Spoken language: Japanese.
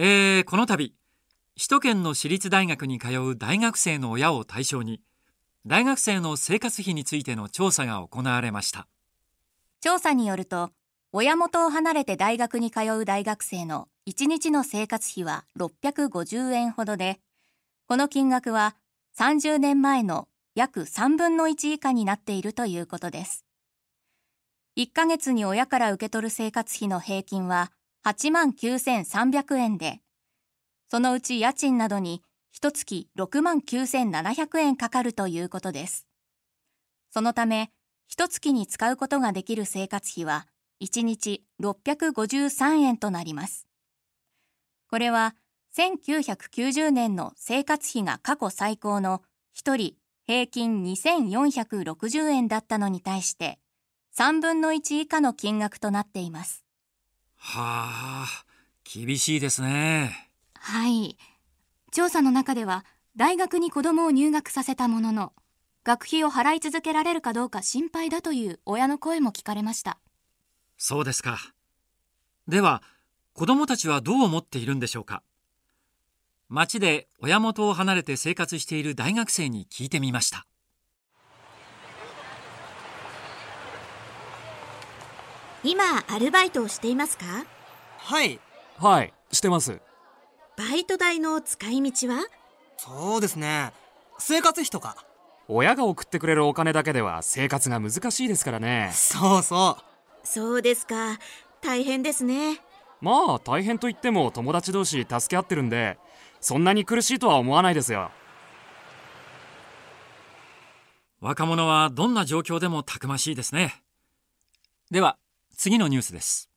えー、この度首都圏の私立大学に通う大学生の親を対象に大学生の生活費についての調査が行われました。調査によると親元を離れて大学に通う大学生の1日の生活費は650円ほどでこの金額は30年前の約3分の1以下になっているということです。1ヶ月に親から受け取る生活費の平均は8万9300円でそのうち家賃などに1月6万9700円かかるということです。そのため、1月に使うことができる生活費は1日653円となります。これは1990年の生活費が過去最高の1人平均2460円だったのに対して3分の1以下の金額となっています。はあ、厳しいですね。はい。調査の中では大学に子供を入学させたものの学費を払い続けられるかどうか心配だという親の声も聞かれました。そうですか。では子供たちはどう思っているんでしょうか。町で親元を離れて生活している大学生に聞いてみました今アルバイトをしていますか？はい。はい。してます。バイト代の使い道は？そうですね。生活費とか。親が送ってくれるお金だけでは生活が難しいですからね。そうそう。そうですか。大変ですね。まあ大変といっても友達同士助け合ってるんでそんなに苦しいとは思わないですよ。若者はどんな状況でもたくましいですね。では次のニュースです。